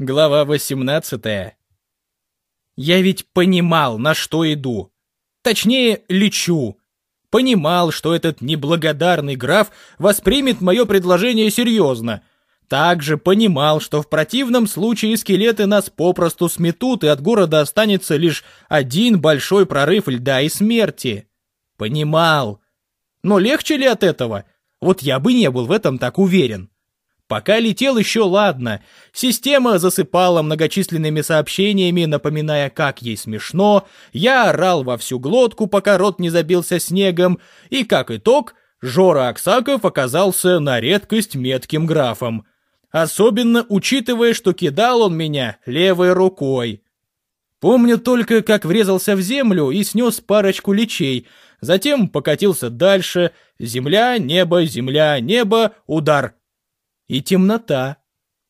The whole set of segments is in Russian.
Глава 18. Я ведь понимал, на что иду. Точнее, лечу. Понимал, что этот неблагодарный граф воспримет мое предложение серьезно. Также понимал, что в противном случае скелеты нас попросту сметут, и от города останется лишь один большой прорыв льда и смерти. Понимал. Но легче ли от этого? Вот я бы не был в этом так уверен. Пока летел еще ладно. Система засыпала многочисленными сообщениями, напоминая, как ей смешно. Я орал во всю глотку, пока рот не забился снегом. И, как итог, Жора Аксаков оказался на редкость метким графом. Особенно учитывая, что кидал он меня левой рукой. Помню только, как врезался в землю и снес парочку лечей. Затем покатился дальше. Земля, небо, земля, небо, удар и темнота.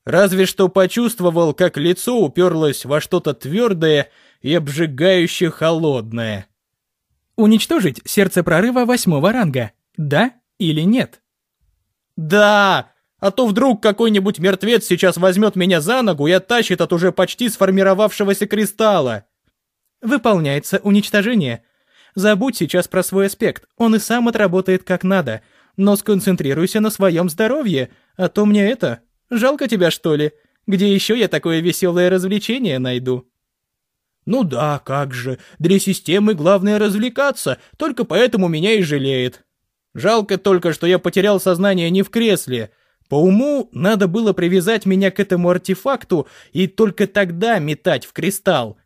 Разве что почувствовал, как лицо уперлось во что-то твердое и обжигающе холодное. Уничтожить сердце прорыва восьмого ранга, да или нет? Да! А то вдруг какой-нибудь мертвец сейчас возьмет меня за ногу и оттащит от уже почти сформировавшегося кристалла. Выполняется уничтожение. Забудь сейчас про свой аспект, он и сам отработает как надо — но сконцентрируйся на своем здоровье, а то мне это... Жалко тебя, что ли? Где еще я такое веселое развлечение найду?» «Ну да, как же. Для системы главное развлекаться, только поэтому меня и жалеет. Жалко только, что я потерял сознание не в кресле. По уму надо было привязать меня к этому артефакту и только тогда метать в кристалл.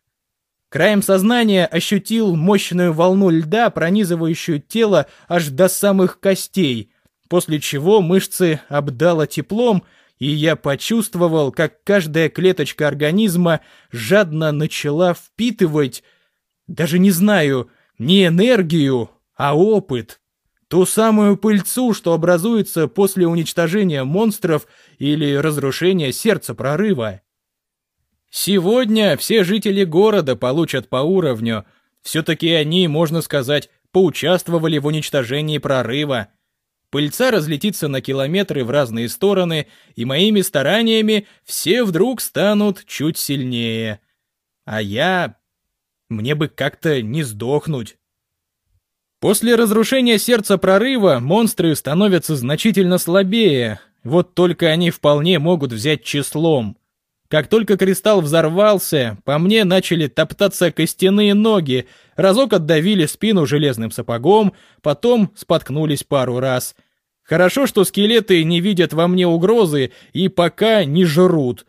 Краем сознания ощутил мощную волну льда, пронизывающую тело аж до самых костей, после чего мышцы обдало теплом, и я почувствовал, как каждая клеточка организма жадно начала впитывать, даже не знаю, не энергию, а опыт. Ту самую пыльцу, что образуется после уничтожения монстров или разрушения сердца прорыва. Сегодня все жители города получат по уровню. Все-таки они, можно сказать, поучаствовали в уничтожении прорыва. Пыльца разлетится на километры в разные стороны, и моими стараниями все вдруг станут чуть сильнее. А я... Мне бы как-то не сдохнуть. После разрушения сердца прорыва монстры становятся значительно слабее, вот только они вполне могут взять числом. Как только кристалл взорвался, по мне начали топтаться костяные ноги, разок отдавили спину железным сапогом, потом споткнулись пару раз. Хорошо, что скелеты не видят во мне угрозы и пока не жрут.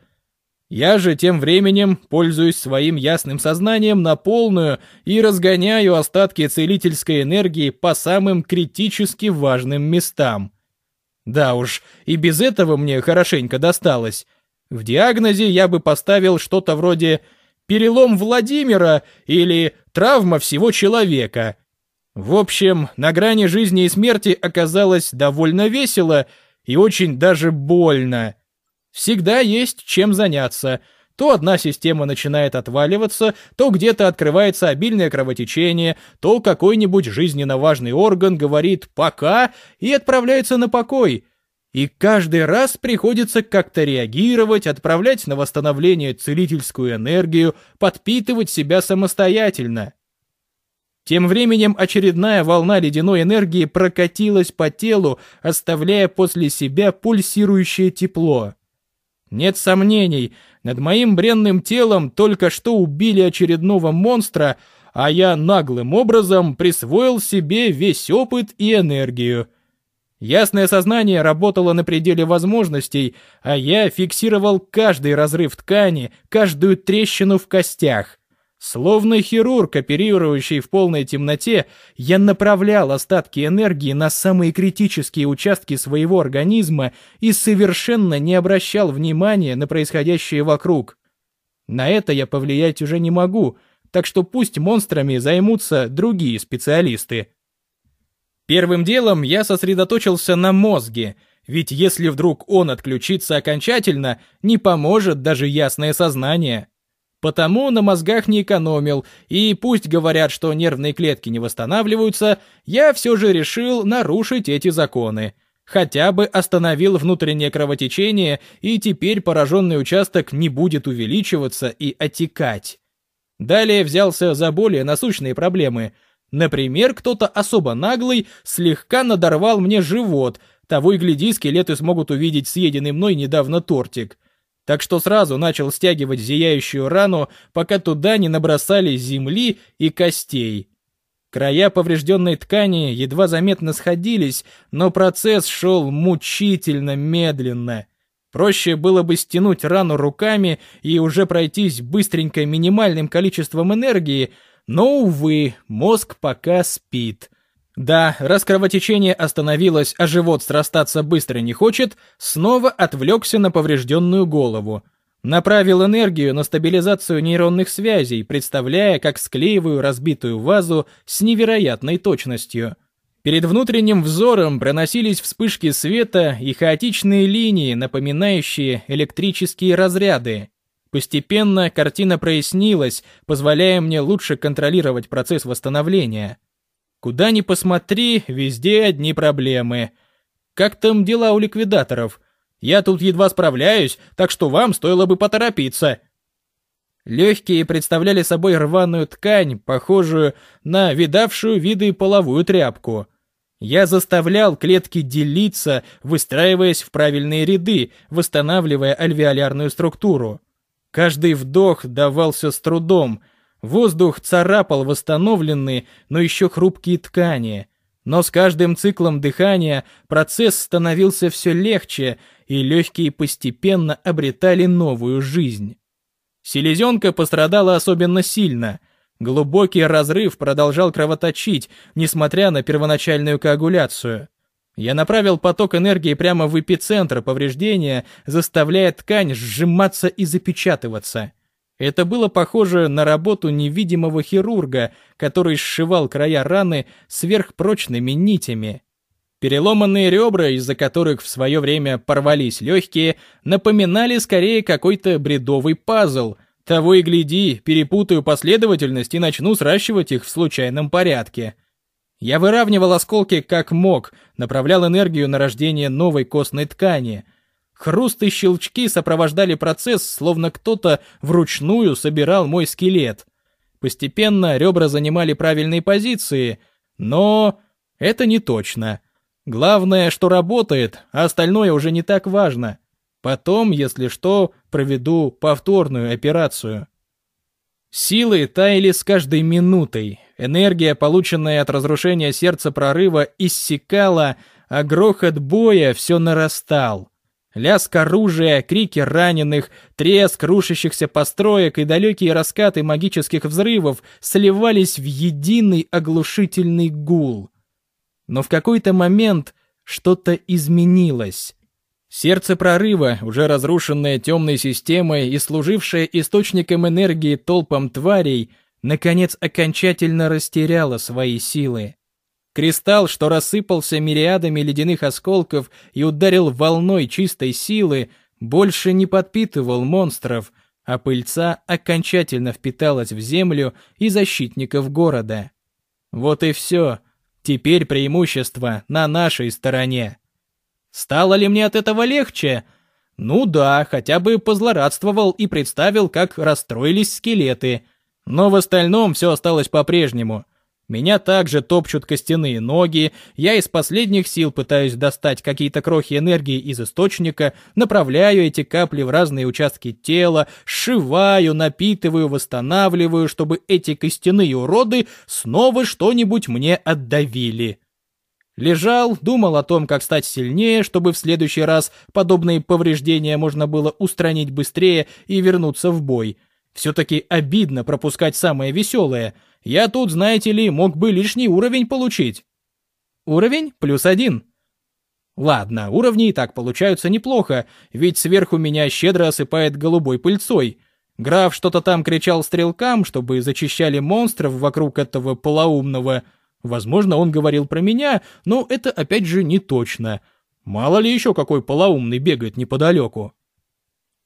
Я же тем временем пользуюсь своим ясным сознанием на полную и разгоняю остатки целительской энергии по самым критически важным местам. Да уж, и без этого мне хорошенько досталось. В диагнозе я бы поставил что-то вроде «перелом Владимира» или «травма всего человека». В общем, на грани жизни и смерти оказалось довольно весело и очень даже больно. Всегда есть чем заняться. То одна система начинает отваливаться, то где-то открывается обильное кровотечение, то какой-нибудь жизненно важный орган говорит «пока» и отправляется на покой – и каждый раз приходится как-то реагировать, отправлять на восстановление целительскую энергию, подпитывать себя самостоятельно. Тем временем очередная волна ледяной энергии прокатилась по телу, оставляя после себя пульсирующее тепло. Нет сомнений, над моим бренным телом только что убили очередного монстра, а я наглым образом присвоил себе весь опыт и энергию. Ясное сознание работало на пределе возможностей, а я фиксировал каждый разрыв ткани, каждую трещину в костях. Словно хирург, оперирующий в полной темноте, я направлял остатки энергии на самые критические участки своего организма и совершенно не обращал внимания на происходящее вокруг. На это я повлиять уже не могу, так что пусть монстрами займутся другие специалисты. Первым делом я сосредоточился на мозге, ведь если вдруг он отключится окончательно, не поможет даже ясное сознание. Потому на мозгах не экономил, и пусть говорят, что нервные клетки не восстанавливаются, я все же решил нарушить эти законы. Хотя бы остановил внутреннее кровотечение, и теперь пораженный участок не будет увеличиваться и отекать. Далее взялся за более насущные проблемы. Например, кто-то особо наглый слегка надорвал мне живот, того и гляди, скелеты смогут увидеть съеденный мной недавно тортик. Так что сразу начал стягивать зияющую рану, пока туда не набросали земли и костей. Края поврежденной ткани едва заметно сходились, но процесс шел мучительно медленно. Проще было бы стянуть рану руками и уже пройтись быстренько минимальным количеством энергии, но, увы, мозг пока спит. Да, раз кровотечение остановилось, а живот срастаться быстро не хочет, снова отвлекся на поврежденную голову. Направил энергию на стабилизацию нейронных связей, представляя, как склеиваю разбитую вазу с невероятной точностью. Перед внутренним взором проносились вспышки света и хаотичные линии, напоминающие электрические разряды. Постепенно картина прояснилась, позволяя мне лучше контролировать процесс восстановления. Куда ни посмотри, везде одни проблемы. Как там дела у ликвидаторов? Я тут едва справляюсь, так что вам стоило бы поторопиться. Легкие представляли собой рваную ткань, похожую на видавшую виды половую тряпку. Я заставлял клетки делиться, выстраиваясь в правильные ряды, восстанавливая альвеолярную структуру. Каждый вдох давался с трудом. Воздух царапал восстановленные, но еще хрупкие ткани. Но с каждым циклом дыхания процесс становился все легче, и легкие постепенно обретали новую жизнь. Селезенка пострадала особенно сильно. Глубокий разрыв продолжал кровоточить, несмотря на первоначальную коагуляцию. Я направил поток энергии прямо в эпицентр повреждения, заставляя ткань сжиматься и запечатываться. Это было похоже на работу невидимого хирурга, который сшивал края раны сверхпрочными нитями. Переломанные ребра, из-за которых в свое время порвались легкие, напоминали скорее какой-то бредовый пазл. Того и гляди, перепутаю последовательность и начну сращивать их в случайном порядке. Я выравнивал осколки как мог, направлял энергию на рождение новой костной ткани. Хруст и щелчки сопровождали процесс, словно кто-то вручную собирал мой скелет. Постепенно ребра занимали правильные позиции, но это не точно. Главное, что работает, а остальное уже не так важно. Потом, если что, проведу повторную операцию. Силы таяли с каждой минутой. Энергия, полученная от разрушения сердца прорыва, иссякала, а грохот боя все нарастал. Лязг оружия, крики раненых, треск рушащихся построек и далекие раскаты магических взрывов сливались в единый оглушительный гул. Но в какой-то момент что-то изменилось. Сердце прорыва, уже разрушенное темной системой и служившее источником энергии толпам тварей, наконец окончательно растеряло свои силы. Кристалл, что рассыпался мириадами ледяных осколков и ударил волной чистой силы, больше не подпитывал монстров, а пыльца окончательно впиталась в землю и защитников города. Вот и все, Теперь преимущество на нашей стороне. Стало ли мне от этого легче? Ну да, хотя бы позлорадствовал и представил, как расстроились скелеты. Но в остальном все осталось по-прежнему. Меня также топчут костяные ноги, я из последних сил пытаюсь достать какие-то крохи энергии из источника, направляю эти капли в разные участки тела, сшиваю, напитываю, восстанавливаю, чтобы эти костяные уроды снова что-нибудь мне отдавили. Лежал, думал о том, как стать сильнее, чтобы в следующий раз подобные повреждения можно было устранить быстрее и вернуться в бой. Все-таки обидно пропускать самое веселое — я тут, знаете ли, мог бы лишний уровень получить. Уровень плюс один. Ладно, уровни и так получаются неплохо, ведь сверху меня щедро осыпает голубой пыльцой. Граф что-то там кричал стрелкам, чтобы зачищали монстров вокруг этого полоумного. Возможно, он говорил про меня, но это опять же не точно. Мало ли еще какой полоумный бегает неподалеку.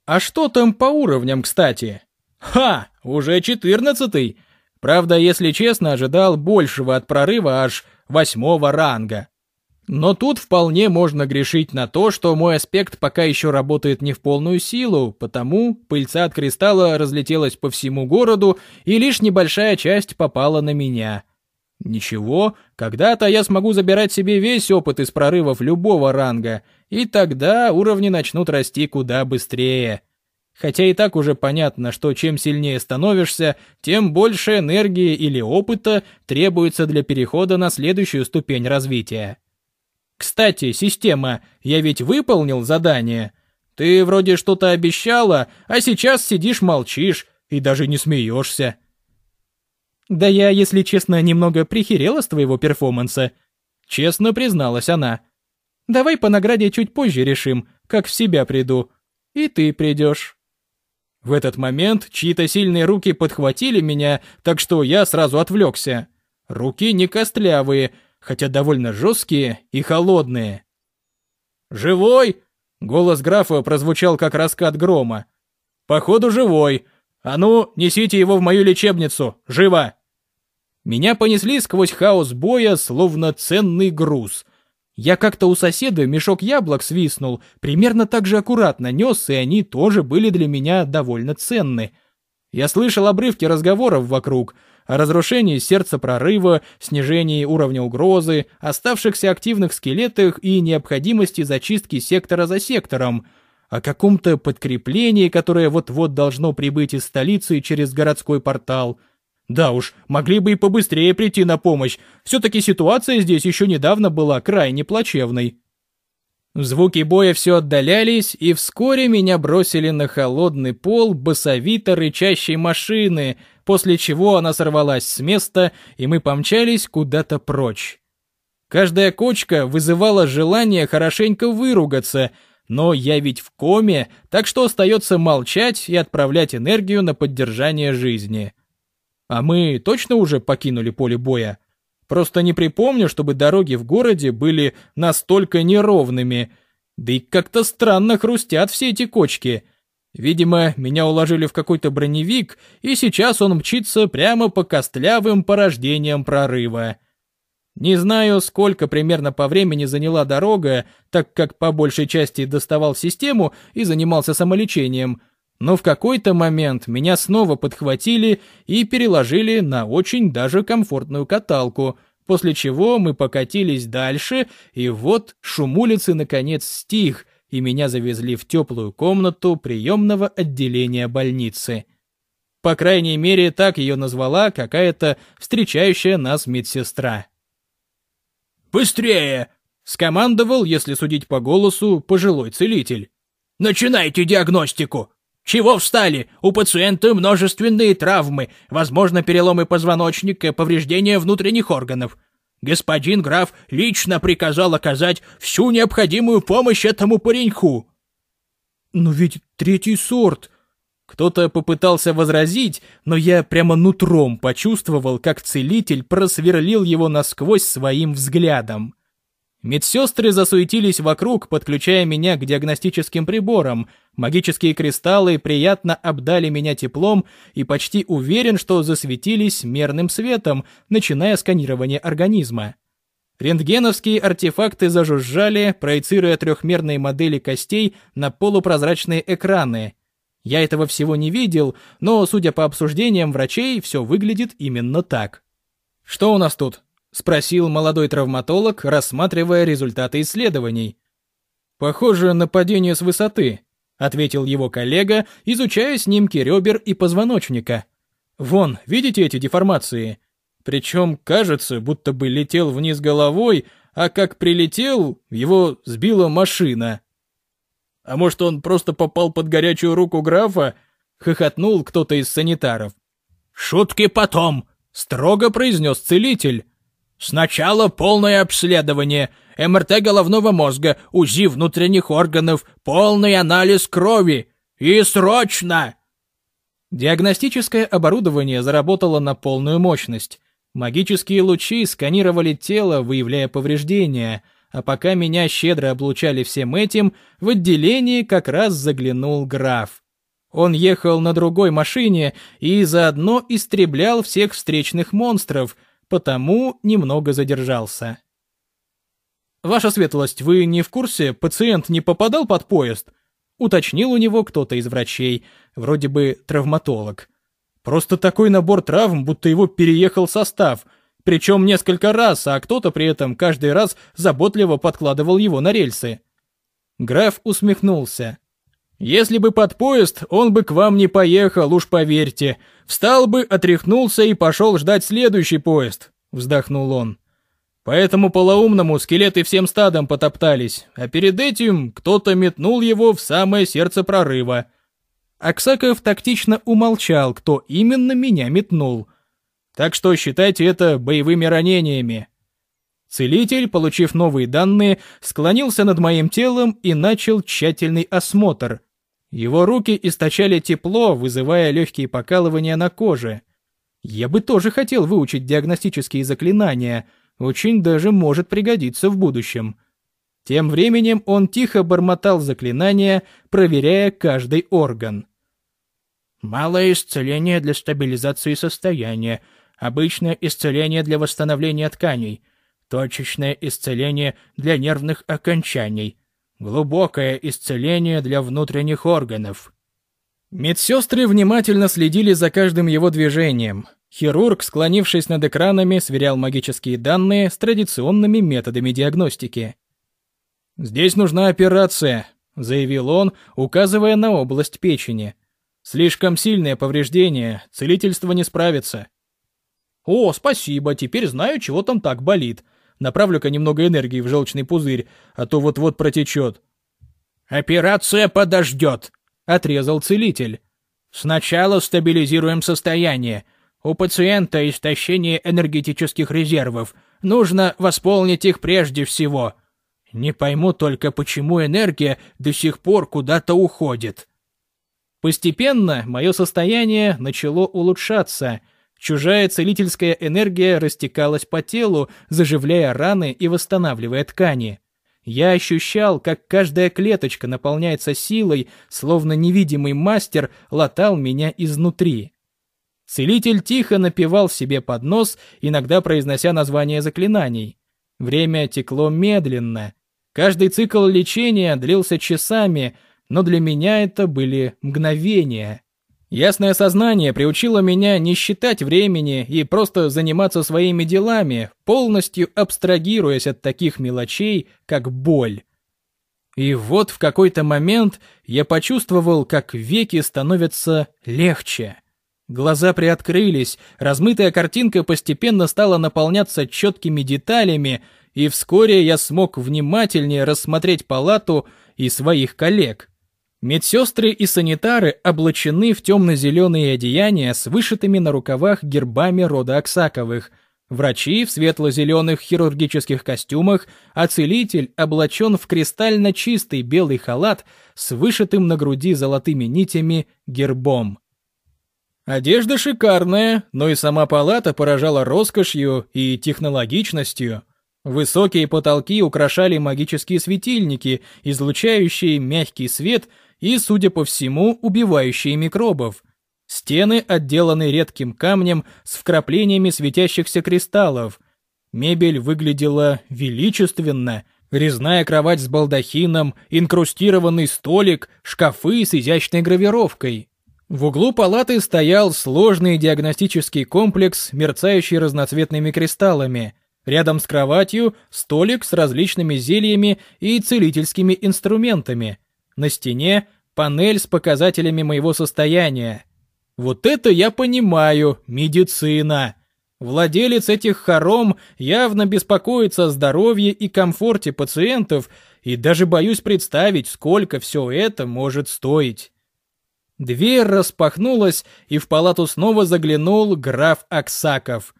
А что там по уровням, кстати? Ха, уже четырнадцатый. Правда, если честно, ожидал большего от прорыва аж восьмого ранга. Но тут вполне можно грешить на то, что мой аспект пока еще работает не в полную силу, потому пыльца от кристалла разлетелась по всему городу, и лишь небольшая часть попала на меня. Ничего, когда-то я смогу забирать себе весь опыт из прорывов любого ранга, и тогда уровни начнут расти куда быстрее. Хотя и так уже понятно, что чем сильнее становишься, тем больше энергии или опыта требуется для перехода на следующую ступень развития. Кстати, система, я ведь выполнил задание. Ты вроде что-то обещала, а сейчас сидишь молчишь и даже не смеешься. Да я, если честно, немного прихерела с твоего перформанса. Честно призналась она. Давай по награде чуть позже решим, как в себя приду. И ты придешь. В этот момент чьи-то сильные руки подхватили меня, так что я сразу отвлекся. Руки не костлявые, хотя довольно жесткие и холодные. «Живой?» — голос графа прозвучал как раскат грома. «Походу, живой. А ну, несите его в мою лечебницу. Живо!» Меня понесли сквозь хаос боя, словно ценный груз. Я как-то у соседа мешок яблок свистнул, примерно так же аккуратно нес, и они тоже были для меня довольно ценны. Я слышал обрывки разговоров вокруг — о разрушении сердца прорыва, снижении уровня угрозы, оставшихся активных скелетах и необходимости зачистки сектора за сектором, о каком-то подкреплении, которое вот-вот должно прибыть из столицы через городской портал. Да уж, могли бы и побыстрее прийти на помощь, все-таки ситуация здесь еще недавно была крайне плачевной. Звуки боя все отдалялись, и вскоре меня бросили на холодный пол басовито рычащей машины, после чего она сорвалась с места, и мы помчались куда-то прочь. Каждая кочка вызывала желание хорошенько выругаться, но я ведь в коме, так что остается молчать и отправлять энергию на поддержание жизни. А мы точно уже покинули поле боя? Просто не припомню, чтобы дороги в городе были настолько неровными. Да и как-то странно хрустят все эти кочки. Видимо, меня уложили в какой-то броневик, и сейчас он мчится прямо по костлявым порождениям прорыва. Не знаю, сколько примерно по времени заняла дорога, так как по большей части доставал систему и занимался самолечением, но в какой-то момент меня снова подхватили и переложили на очень даже комфортную каталку, после чего мы покатились дальше, и вот шум улицы наконец стих, и меня завезли в теплую комнату приемного отделения больницы. По крайней мере, так ее назвала какая-то встречающая нас медсестра. «Быстрее!» — скомандовал, если судить по голосу, пожилой целитель. «Начинайте диагностику!» Чего встали? У пациента множественные травмы, возможно, переломы позвоночника, повреждения внутренних органов. Господин граф лично приказал оказать всю необходимую помощь этому пареньку. Но ведь третий сорт. Кто-то попытался возразить, но я прямо нутром почувствовал, как целитель просверлил его насквозь своим взглядом. Медсестры засуетились вокруг, подключая меня к диагностическим приборам. Магические кристаллы приятно обдали меня теплом и почти уверен, что засветились мерным светом, начиная сканирование организма. Рентгеновские артефакты зажужжали, проецируя трехмерные модели костей на полупрозрачные экраны. Я этого всего не видел, но, судя по обсуждениям врачей, все выглядит именно так. «Что у нас тут?» — спросил молодой травматолог, рассматривая результаты исследований. «Похоже на падение с высоты», — ответил его коллега, изучая снимки ребер и позвоночника. «Вон, видите эти деформации? Причем кажется, будто бы летел вниз головой, а как прилетел, его сбила машина». «А может, он просто попал под горячую руку графа?» — хохотнул кто-то из санитаров. «Шутки потом!» — строго произнес целитель. Сначала полное обследование, МРТ головного мозга, УЗИ внутренних органов, полный анализ крови. И срочно! Диагностическое оборудование заработало на полную мощность. Магические лучи сканировали тело, выявляя повреждения, а пока меня щедро облучали всем этим, в отделении как раз заглянул граф. Он ехал на другой машине и заодно истреблял всех встречных монстров — потому немного задержался. «Ваша светлость, вы не в курсе, пациент не попадал под поезд?» Уточнил у него кто-то из врачей, вроде бы травматолог. Просто такой набор травм, будто его переехал состав, причем несколько раз, а кто-то при этом каждый раз заботливо подкладывал его на рельсы. Граф усмехнулся. «Если бы под поезд, он бы к вам не поехал, уж поверьте. Встал бы, отряхнулся и пошел ждать следующий поезд», — вздохнул он. Поэтому полоумному скелеты всем стадом потоптались, а перед этим кто-то метнул его в самое сердце прорыва. Аксаков тактично умолчал, кто именно меня метнул. Так что считайте это боевыми ранениями. Целитель, получив новые данные, склонился над моим телом и начал тщательный осмотр. Его руки источали тепло, вызывая легкие покалывания на коже. Я бы тоже хотел выучить диагностические заклинания — очень даже может пригодиться в будущем. Тем временем он тихо бормотал заклинания, проверяя каждый орган. Малое исцеление для стабилизации состояния, обычное исцеление для восстановления тканей, точечное исцеление для нервных окончаний, глубокое исцеление для внутренних органов. Медсестры внимательно следили за каждым его движением, Хирург, склонившись над экранами, сверял магические данные с традиционными методами диагностики. «Здесь нужна операция», — заявил он, указывая на область печени. «Слишком сильное повреждение, целительство не справится». «О, спасибо, теперь знаю, чего там так болит. Направлю-ка немного энергии в желчный пузырь, а то вот-вот протечет». «Операция подождет», — отрезал целитель. «Сначала стабилизируем состояние, у пациента истощение энергетических резервов. Нужно восполнить их прежде всего. Не пойму только, почему энергия до сих пор куда-то уходит. Постепенно мое состояние начало улучшаться. Чужая целительская энергия растекалась по телу, заживляя раны и восстанавливая ткани. Я ощущал, как каждая клеточка наполняется силой, словно невидимый мастер латал меня изнутри. Целитель тихо напевал себе под нос, иногда произнося название заклинаний. Время текло медленно. Каждый цикл лечения длился часами, но для меня это были мгновения. Ясное сознание приучило меня не считать времени и просто заниматься своими делами, полностью абстрагируясь от таких мелочей, как боль. И вот в какой-то момент я почувствовал, как веки становятся легче. Глаза приоткрылись, размытая картинка постепенно стала наполняться четкими деталями, и вскоре я смог внимательнее рассмотреть палату и своих коллег. Медсестры и санитары облачены в темно-зеленые одеяния с вышитыми на рукавах гербами рода Аксаковых. Врачи в светло-зеленых хирургических костюмах, а целитель облачен в кристально чистый белый халат с вышитым на груди золотыми нитями гербом. Одежда шикарная, но и сама палата поражала роскошью и технологичностью. Высокие потолки украшали магические светильники, излучающие мягкий свет и, судя по всему, убивающие микробов. Стены отделаны редким камнем с вкраплениями светящихся кристаллов. Мебель выглядела величественно. Резная кровать с балдахином, инкрустированный столик, шкафы с изящной гравировкой. В углу палаты стоял сложный диагностический комплекс, мерцающий разноцветными кристаллами. Рядом с кроватью столик с различными зельями и целительскими инструментами. На стене панель с показателями моего состояния. Вот это я понимаю, медицина. Владелец этих хором явно беспокоится о здоровье и комфорте пациентов, и даже боюсь представить, сколько все это может стоить. Дверь распахнулась, и в палату снова заглянул граф Аксаков.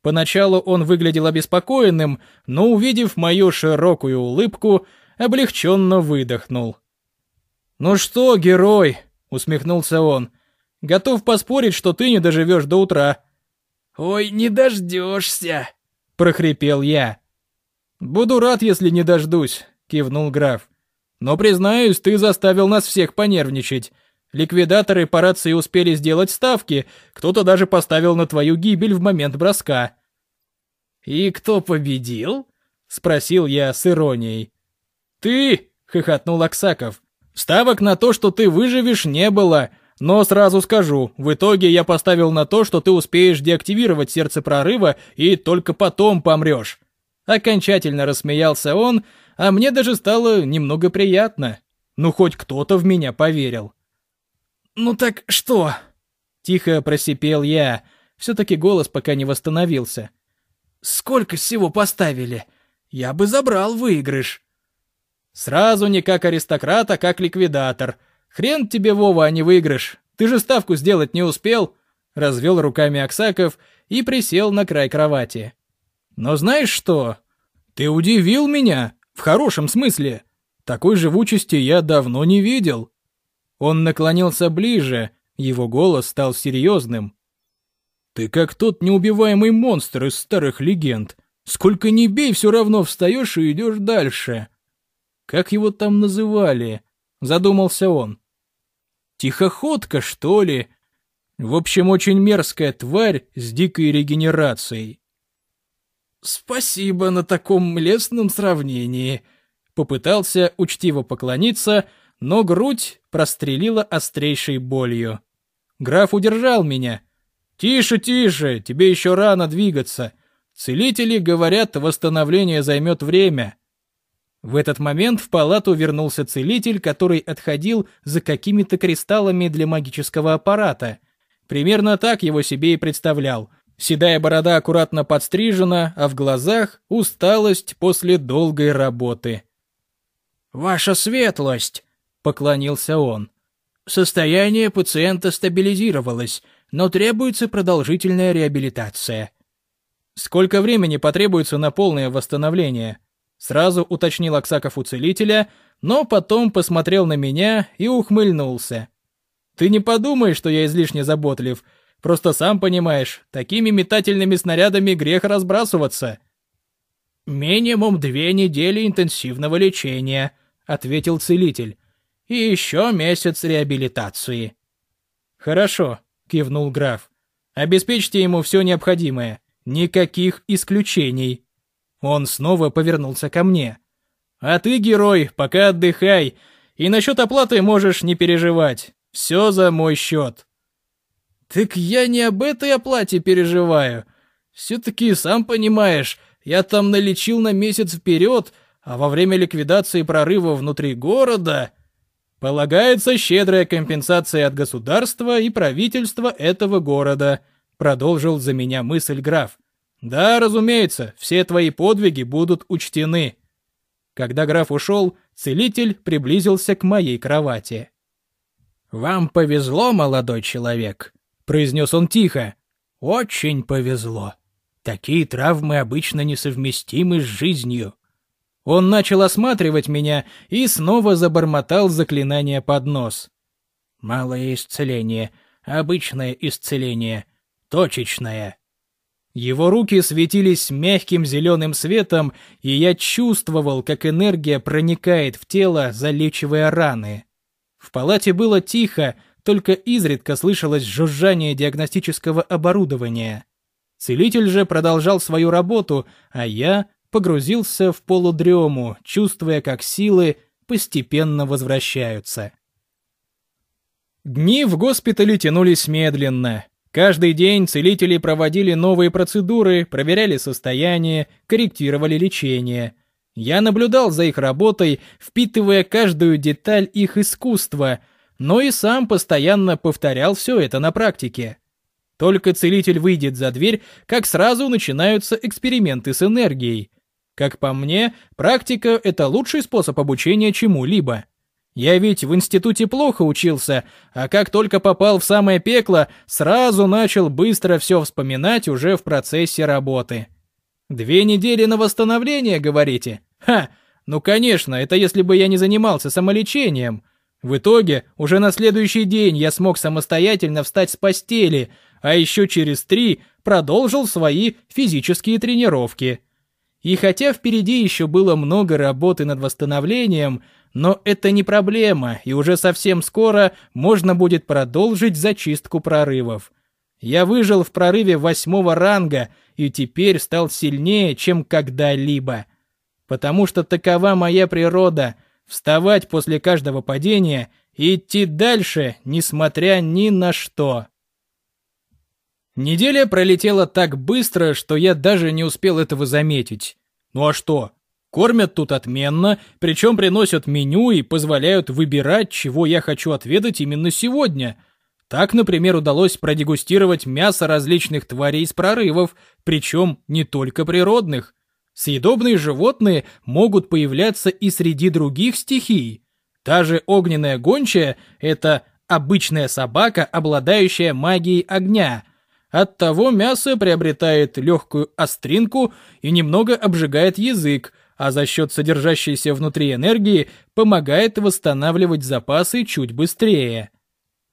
Поначалу он выглядел обеспокоенным, но, увидев мою широкую улыбку, облегченно выдохнул. «Ну что, герой?» — усмехнулся он. «Готов поспорить, что ты не доживешь до утра». «Ой, не дождешься!» — прохрипел я. «Буду рад, если не дождусь», — кивнул граф. «Но, признаюсь, ты заставил нас всех понервничать. Ликвидаторы по рации успели сделать ставки, кто-то даже поставил на твою гибель в момент броска. И кто победил? — спросил я с иронией. «Ты!» — хохотнул Аксаков. «Ставок на то, что ты выживешь, не было, но сразу скажу, в итоге я поставил на то, что ты успеешь деактивировать сердце прорыва и только потом помрешь». Окончательно рассмеялся он, а мне даже стало немного приятно. Ну, хоть кто-то в меня поверил. «Ну так что?» Тихо просипел я. Все-таки голос пока не восстановился. «Сколько всего поставили? Я бы забрал выигрыш». «Сразу не как аристократ, а как ликвидатор. Хрен тебе, Вова, а не выигрыш. Ты же ставку сделать не успел». Развел руками Аксаков и присел на край кровати. «Но знаешь что? Ты удивил меня, в хорошем смысле. Такой живучести я давно не видел». Он наклонился ближе, его голос стал серьезным. «Ты как тот неубиваемый монстр из старых легенд. Сколько ни бей, все равно встаешь и идешь дальше». «Как его там называли?» — задумался он. «Тихоходка, что ли?» В общем, очень мерзкая тварь с дикой регенерацией. «Спасибо на таком лестном сравнении», — попытался учтиво поклониться, но грудь прострелила острейшей болью. Граф удержал меня. «Тише, тише, тебе еще рано двигаться. Целители говорят, восстановление займет время». В этот момент в палату вернулся целитель, который отходил за какими-то кристаллами для магического аппарата. Примерно так его себе и представлял. Седая борода аккуратно подстрижена, а в глазах усталость после долгой работы. «Ваша светлость!» — поклонился он. Состояние пациента стабилизировалось, но требуется продолжительная реабилитация. Сколько времени потребуется на полное восстановление? Сразу уточнил Аксаков у целителя, но потом посмотрел на меня и ухмыльнулся. Ты не подумай, что я излишне заботлив. Просто сам понимаешь, такими метательными снарядами грех разбрасываться. Минимум две недели интенсивного лечения, ответил целитель и еще месяц реабилитации. Хорошо, кивнул граф. Обеспечьте ему все необходимое. Никаких исключений. Он снова повернулся ко мне. А ты, герой, пока отдыхай, и насчет оплаты можешь не переживать. Все за мой счет. Так я не об этой оплате переживаю. Все-таки, сам понимаешь, я там налечил на месяц вперед, а во время ликвидации прорыва внутри города Полагается щедрая компенсация от государства и правительства этого города, продолжил за меня мысль граф. Да, разумеется, все твои подвиги будут учтены. Когда граф ушел, целитель приблизился к моей кровати. «Вам повезло, молодой человек», — произнес он тихо. «Очень повезло. Такие травмы обычно несовместимы с жизнью. Он начал осматривать меня и снова забормотал заклинание под нос. «Малое исцеление, обычное исцеление, точечное». Его руки светились мягким зеленым светом, и я чувствовал, как энергия проникает в тело, залечивая раны. В палате было тихо, только изредка слышалось жужжание диагностического оборудования. Целитель же продолжал свою работу, а я погрузился в полудрему, чувствуя, как силы постепенно возвращаются. Дни в госпитале тянулись медленно. Каждый день целители проводили новые процедуры, проверяли состояние, корректировали лечение. Я наблюдал за их работой, впитывая каждую деталь их искусства, но и сам постоянно повторял все это на практике. Только целитель выйдет за дверь, как сразу начинаются эксперименты с энергией. Как по мне, практика – это лучший способ обучения чему-либо. Я ведь в институте плохо учился, а как только попал в самое пекло, сразу начал быстро все вспоминать уже в процессе работы. Две недели на восстановление, говорите? Ха, ну конечно, это если бы я не занимался самолечением. В итоге, уже на следующий день я смог самостоятельно встать с постели, а еще через три продолжил свои физические тренировки. И хотя впереди еще было много работы над восстановлением, но это не проблема, и уже совсем скоро можно будет продолжить зачистку прорывов. Я выжил в прорыве восьмого ранга и теперь стал сильнее, чем когда-либо. потому что такова моя природа — вставать после каждого падения и идти дальше, несмотря ни на что. Неделя пролетела так быстро, что я даже не успел этого заметить. Ну а что? Кормят тут отменно, причем приносят меню и позволяют выбирать, чего я хочу отведать именно сегодня. Так, например, удалось продегустировать мясо различных тварей из прорывов, причем не только природных. Съедобные животные могут появляться и среди других стихий. Та же огненная гончая – это обычная собака, обладающая магией огня – Оттого мясо приобретает легкую остринку и немного обжигает язык, а за счет содержащейся внутри энергии помогает восстанавливать запасы чуть быстрее.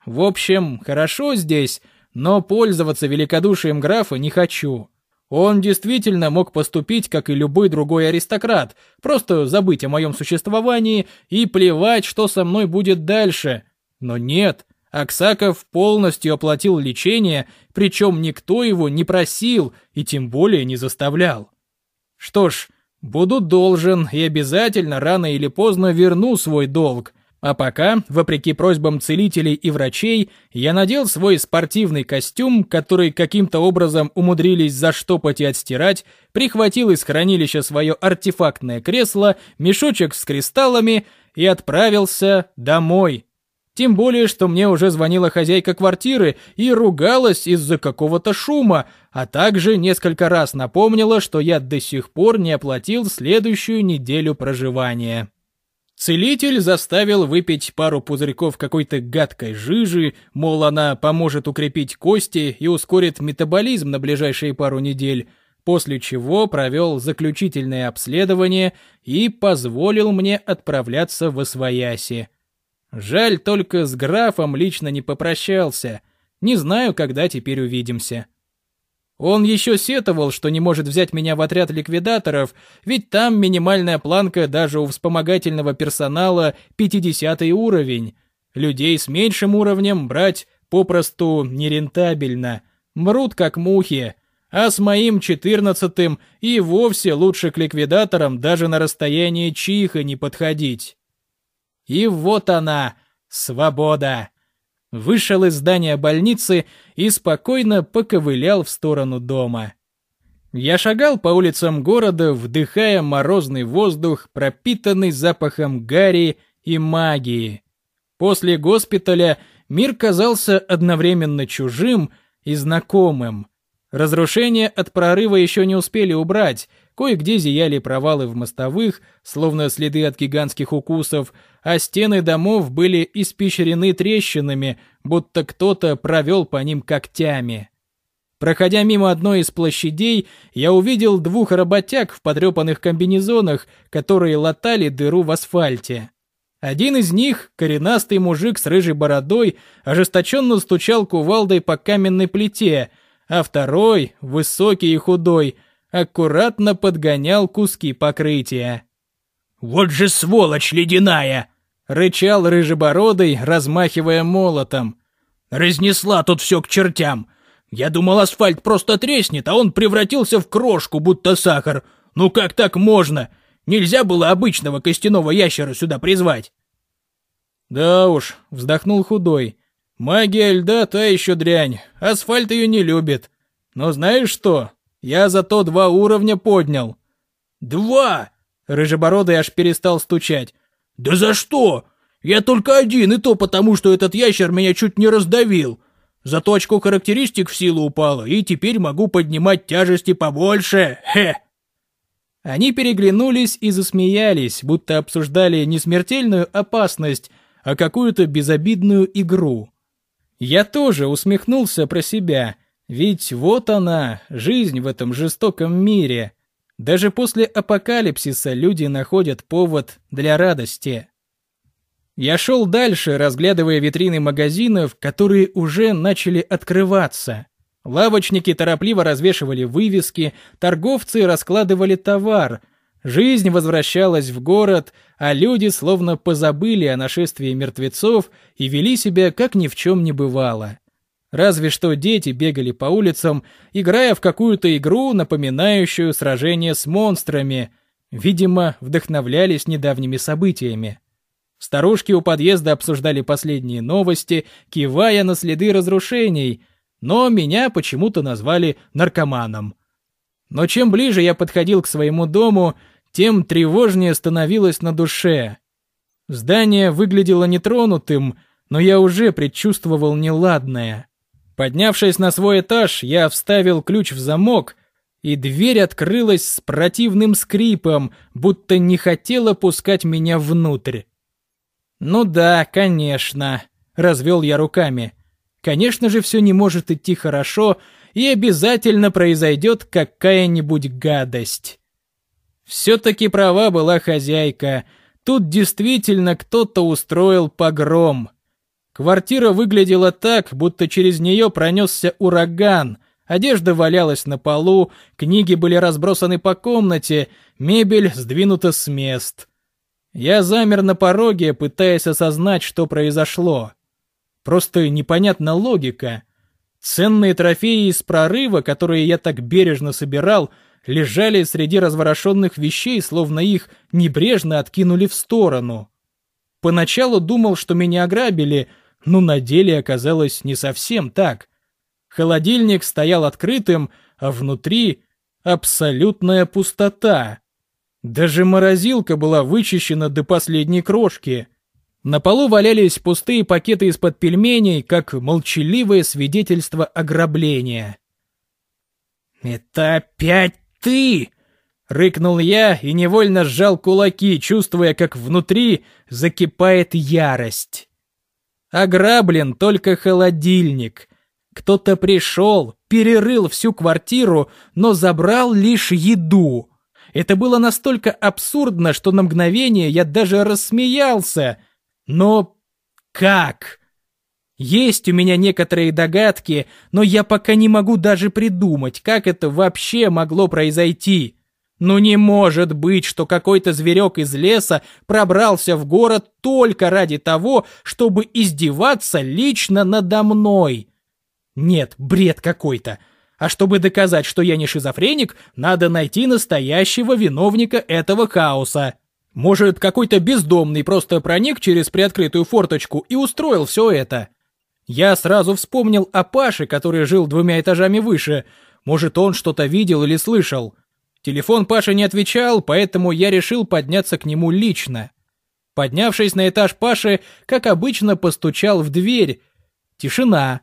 В общем, хорошо здесь, но пользоваться великодушием графа не хочу. Он действительно мог поступить, как и любой другой аристократ, просто забыть о моем существовании и плевать, что со мной будет дальше. Но нет, Аксаков полностью оплатил лечение, причем никто его не просил и тем более не заставлял. Что ж, буду должен и обязательно рано или поздно верну свой долг. А пока, вопреки просьбам целителей и врачей, я надел свой спортивный костюм, который каким-то образом умудрились заштопать и отстирать, прихватил из хранилища свое артефактное кресло, мешочек с кристаллами и отправился домой. Тем более, что мне уже звонила хозяйка квартиры и ругалась из-за какого-то шума, а также несколько раз напомнила, что я до сих пор не оплатил следующую неделю проживания. Целитель заставил выпить пару пузырьков какой-то гадкой жижи, мол, она поможет укрепить кости и ускорит метаболизм на ближайшие пару недель, после чего провел заключительное обследование и позволил мне отправляться в Освояси. Жаль, только с графом лично не попрощался. Не знаю, когда теперь увидимся. Он еще сетовал, что не может взять меня в отряд ликвидаторов, ведь там минимальная планка даже у вспомогательного персонала 50 уровень. Людей с меньшим уровнем брать попросту нерентабельно. Мрут как мухи. А с моим четырнадцатым и вовсе лучше к ликвидаторам даже на расстоянии чиха не подходить. И вот она, свобода. Вышел из здания больницы и спокойно поковылял в сторону дома. Я шагал по улицам города, вдыхая морозный воздух, пропитанный запахом гари и магии. После госпиталя мир казался одновременно чужим и знакомым. Разрушения от прорыва еще не успели убрать, Кое-где зияли провалы в мостовых, словно следы от гигантских укусов, а стены домов были испещрены трещинами, будто кто-то провел по ним когтями. Проходя мимо одной из площадей, я увидел двух работяг в потрепанных комбинезонах, которые латали дыру в асфальте. Один из них, коренастый мужик с рыжей бородой, ожесточенно стучал кувалдой по каменной плите, а второй, высокий и худой, аккуратно подгонял куски покрытия. «Вот же сволочь ледяная!» — рычал рыжебородый, размахивая молотом. «Разнесла тут все к чертям. Я думал, асфальт просто треснет, а он превратился в крошку, будто сахар. Ну как так можно? Нельзя было обычного костяного ящера сюда призвать». «Да уж», — вздохнул худой. «Магия льда та еще дрянь, асфальт ее не любит. Но знаешь что, я зато два уровня поднял. Два! Рыжебородый аж перестал стучать. Да за что? Я только один, и то потому, что этот ящер меня чуть не раздавил. Зато очко характеристик в силу упало, и теперь могу поднимать тяжести побольше. Хе! Они переглянулись и засмеялись, будто обсуждали не смертельную опасность, а какую-то безобидную игру. Я тоже усмехнулся про себя ведь вот она, жизнь в этом жестоком мире. Даже после апокалипсиса люди находят повод для радости. Я шел дальше, разглядывая витрины магазинов, которые уже начали открываться. Лавочники торопливо развешивали вывески, торговцы раскладывали товар. Жизнь возвращалась в город, а люди словно позабыли о нашествии мертвецов и вели себя, как ни в чем не бывало. Разве что дети бегали по улицам, играя в какую-то игру, напоминающую сражение с монстрами. Видимо, вдохновлялись недавними событиями. Старушки у подъезда обсуждали последние новости, кивая на следы разрушений, но меня почему-то назвали наркоманом. Но чем ближе я подходил к своему дому, тем тревожнее становилось на душе. Здание выглядело нетронутым, но я уже предчувствовал неладное. Поднявшись на свой этаж, я вставил ключ в замок, и дверь открылась с противным скрипом, будто не хотела пускать меня внутрь. «Ну да, конечно», — развел я руками. «Конечно же, все не может идти хорошо, и обязательно произойдет какая-нибудь гадость». Все-таки права была хозяйка. Тут действительно кто-то устроил погром. Квартира выглядела так, будто через нее пронесся ураган. Одежда валялась на полу, книги были разбросаны по комнате, мебель сдвинута с мест. Я замер на пороге, пытаясь осознать, что произошло. Просто непонятна логика. Ценные трофеи из прорыва, которые я так бережно собирал, лежали среди разворошенных вещей, словно их небрежно откинули в сторону. Поначалу думал, что меня ограбили, но на деле оказалось не совсем так. Холодильник стоял открытым, а внутри абсолютная пустота. Даже морозилка была вычищена до последней крошки. На полу валялись пустые пакеты из-под пельменей, как молчаливое свидетельство ограбления. «Это опять ты!» — рыкнул я и невольно сжал кулаки, чувствуя, как внутри закипает ярость. Ограблен только холодильник. Кто-то пришел, перерыл всю квартиру, но забрал лишь еду. Это было настолько абсурдно, что на мгновение я даже рассмеялся. Но как? Есть у меня некоторые догадки, но я пока не могу даже придумать, как это вообще могло произойти. Ну не может быть, что какой-то зверек из леса пробрался в город только ради того, чтобы издеваться лично надо мной. Нет, бред какой-то. А чтобы доказать, что я не шизофреник, надо найти настоящего виновника этого хаоса. Может, какой-то бездомный просто проник через приоткрытую форточку и устроил все это. Я сразу вспомнил о Паше, который жил двумя этажами выше. Может, он что-то видел или слышал. Телефон Паши не отвечал, поэтому я решил подняться к нему лично. Поднявшись на этаж Паши, как обычно, постучал в дверь. Тишина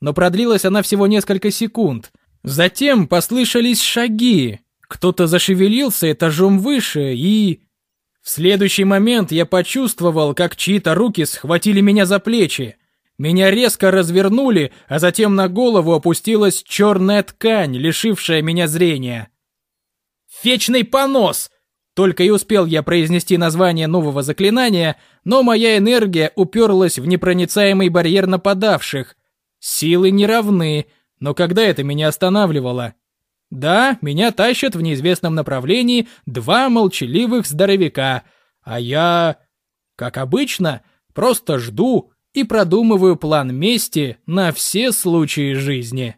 но продлилась она всего несколько секунд. Затем послышались шаги. Кто-то зашевелился этажом выше и... В следующий момент я почувствовал, как чьи-то руки схватили меня за плечи. Меня резко развернули, а затем на голову опустилась черная ткань, лишившая меня зрения. «Вечный понос!» Только и успел я произнести название нового заклинания, но моя энергия уперлась в непроницаемый барьер нападавших, Силы не равны, но когда это меня останавливало? Да, меня тащат в неизвестном направлении два молчаливых здоровяка, а я, как обычно, просто жду и продумываю план мести на все случаи жизни.